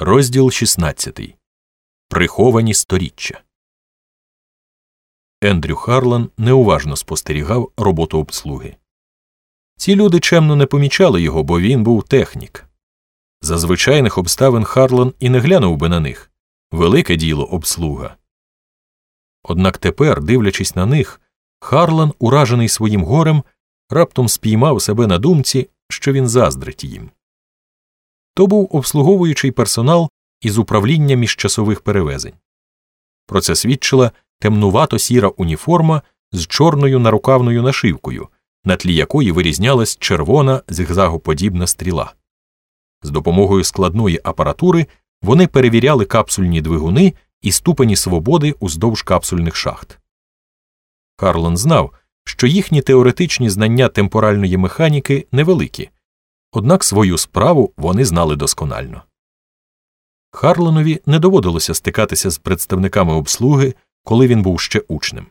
Розділ 16. Приховані сторіччя. Ендрю Харлан неуважно спостерігав роботу обслуги. Ці люди чемно не помічали його, бо він був технік. За звичайних обставин Харлан і не глянув би на них велике діло обслуга. Однак тепер, дивлячись на них, Харлан, уражений своїм горем, раптом спіймав себе на думці, що він заздрить їм. То був обслуговуючий персонал із управління міжчасових перевезень. Про це свідчила темнувато сіра уніформа з чорною нарукавною нашивкою, на тлі якої вирізнялась червона зігзагоподібна стріла. З допомогою складної апаратури вони перевіряли капсульні двигуни і ступені свободи уздовж капсульних шахт. Харлон знав, що їхні теоретичні знання темпоральної механіки невеликі, однак свою справу вони знали досконально. Харлонові не доводилося стикатися з представниками обслуги, коли він був ще учнем.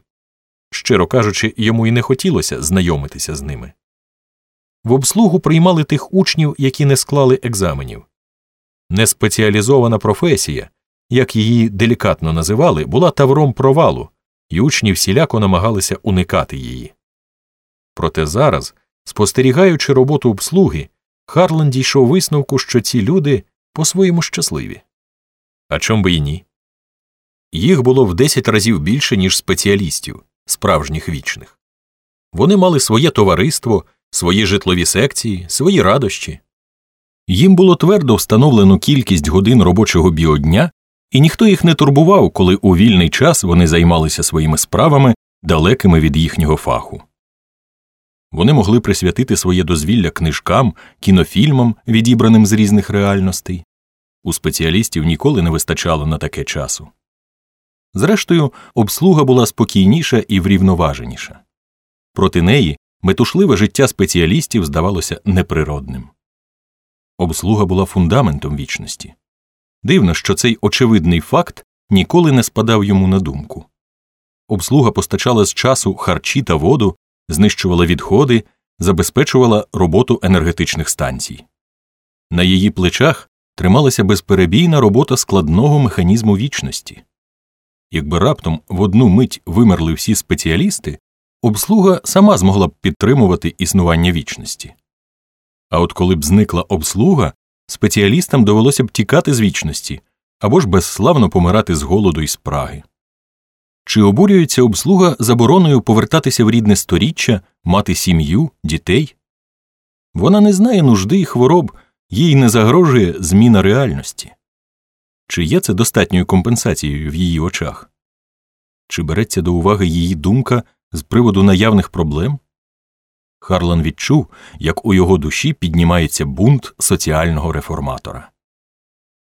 Щиро кажучи, йому і не хотілося знайомитися з ними. В обслугу приймали тих учнів, які не склали екзаменів. Неспеціалізована професія, як її делікатно називали, була тавром провалу, і учні всіляко намагалися уникати її. Проте зараз, спостерігаючи роботу обслуги, Харлан дійшов висновку, що ці люди по своєму щасливі. А чом би і ні? Їх було в десять разів більше, ніж спеціалістів, справжніх вічних. Вони мали своє товариство, свої житлові секції, свої радощі. Їм було твердо встановлено кількість годин робочого біодня, і ніхто їх не турбував, коли у вільний час вони займалися своїми справами, далекими від їхнього фаху. Вони могли присвятити своє дозвілля книжкам, кінофільмам, відібраним з різних реальностей. У спеціалістів ніколи не вистачало на таке часу. Зрештою, обслуга була спокійніша і врівноваженіша. Проти неї метушливе життя спеціалістів здавалося неприродним. Обслуга була фундаментом вічності. Дивно, що цей очевидний факт ніколи не спадав йому на думку. Обслуга постачала з часу харчі та воду, знищувала відходи, забезпечувала роботу енергетичних станцій. На її плечах трималася безперебійна робота складного механізму вічності. Якби раптом в одну мить вимерли всі спеціалісти, обслуга сама змогла б підтримувати існування вічності. А от коли б зникла обслуга, спеціалістам довелося б тікати з вічності або ж безславно помирати з голоду і спраги. Чи обурюється обслуга забороною повертатися в рідне сторіччя, мати сім'ю, дітей? Вона не знає нужди і хвороб, їй не загрожує зміна реальності. Чи є це достатньою компенсацією в її очах? Чи береться до уваги її думка з приводу наявних проблем? Харлан відчув, як у його душі піднімається бунт соціального реформатора.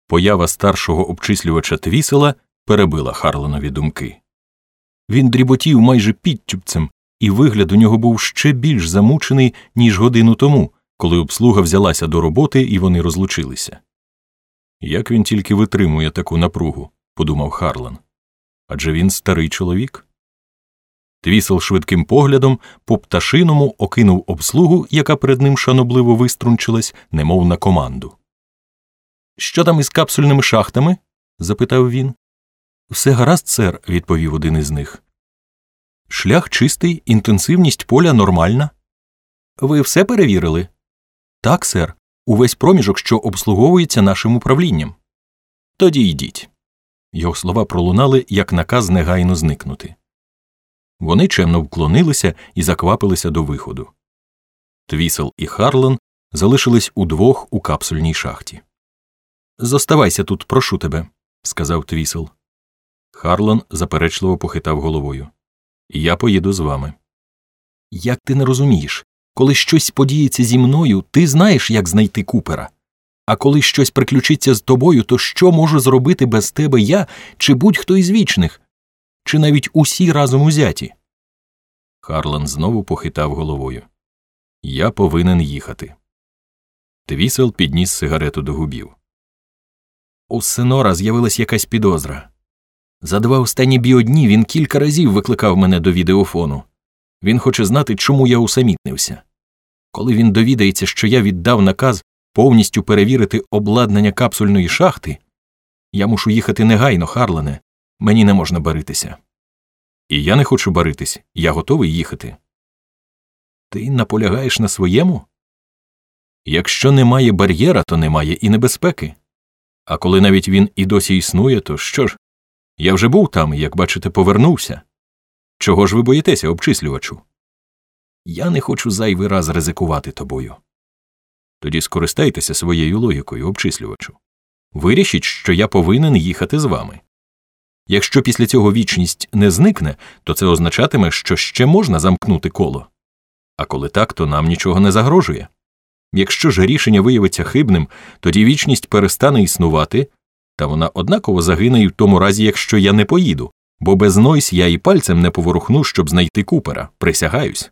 Поява старшого обчислювача твісела перебила Харланові думки. Він дріботів майже підтюпцем, і вигляд у нього був ще більш замучений, ніж годину тому, коли обслуга взялася до роботи і вони розлучилися. Як він тільки витримує таку напругу, подумав Харлан. Адже він старий чоловік. Твісел швидким поглядом по пташиному окинув обслугу, яка перед ним шанобливо виструнчилась, немов на команду. Що там із капсульними шахтами? запитав він. Все гаразд, сер, відповів один із них. Шлях чистий, інтенсивність поля нормальна. Ви все перевірили? Так, сер, увесь проміжок, що обслуговується нашим управлінням. Тоді йдіть. Його слова пролунали як наказ негайно зникнути. Вони чемно вклонилися і заквапилися до виходу. Твісел і Харлан залишились удвох у капсульній шахті. Зоставайся тут, прошу тебе, сказав Твісел. Харлан заперечливо похитав головою. Я поїду з вами. Як ти не розумієш, коли щось подіється зі мною, ти знаєш, як знайти купера. А коли щось приключиться з тобою, то що можу зробити без тебе я чи будь-хто із вічних, чи навіть усі разом узяті? Харлан знову похитав головою. Я повинен їхати. Твісел підніс сигарету до губів. У Сенора з'явилась якась підозра. За два останні біодні він кілька разів викликав мене до відеофону. Він хоче знати, чому я усамітнився. Коли він довідається, що я віддав наказ повністю перевірити обладнання капсульної шахти, Я мушу їхати негайно, Харлене. Мені не можна баритися. І я не хочу баритись, я готовий їхати. Ти наполягаєш на своєму? Якщо немає бар'єра, то немає і небезпеки. А коли навіть він і досі існує, то що ж? Я вже був там, як бачите, повернувся. Чого ж ви боїтеся, обчислювачу? Я не хочу зайвий раз ризикувати тобою. Тоді скористайтеся своєю логікою, обчислювачу. Вирішіть, що я повинен їхати з вами. Якщо після цього вічність не зникне, то це означатиме, що ще можна замкнути коло. А коли так, то нам нічого не загрожує. Якщо ж рішення виявиться хибним, тоді вічність перестане існувати, та вона однаково загине і в тому разі, якщо я не поїду, бо без Нойс я і пальцем не поворухну, щоб знайти купера, присягаюсь.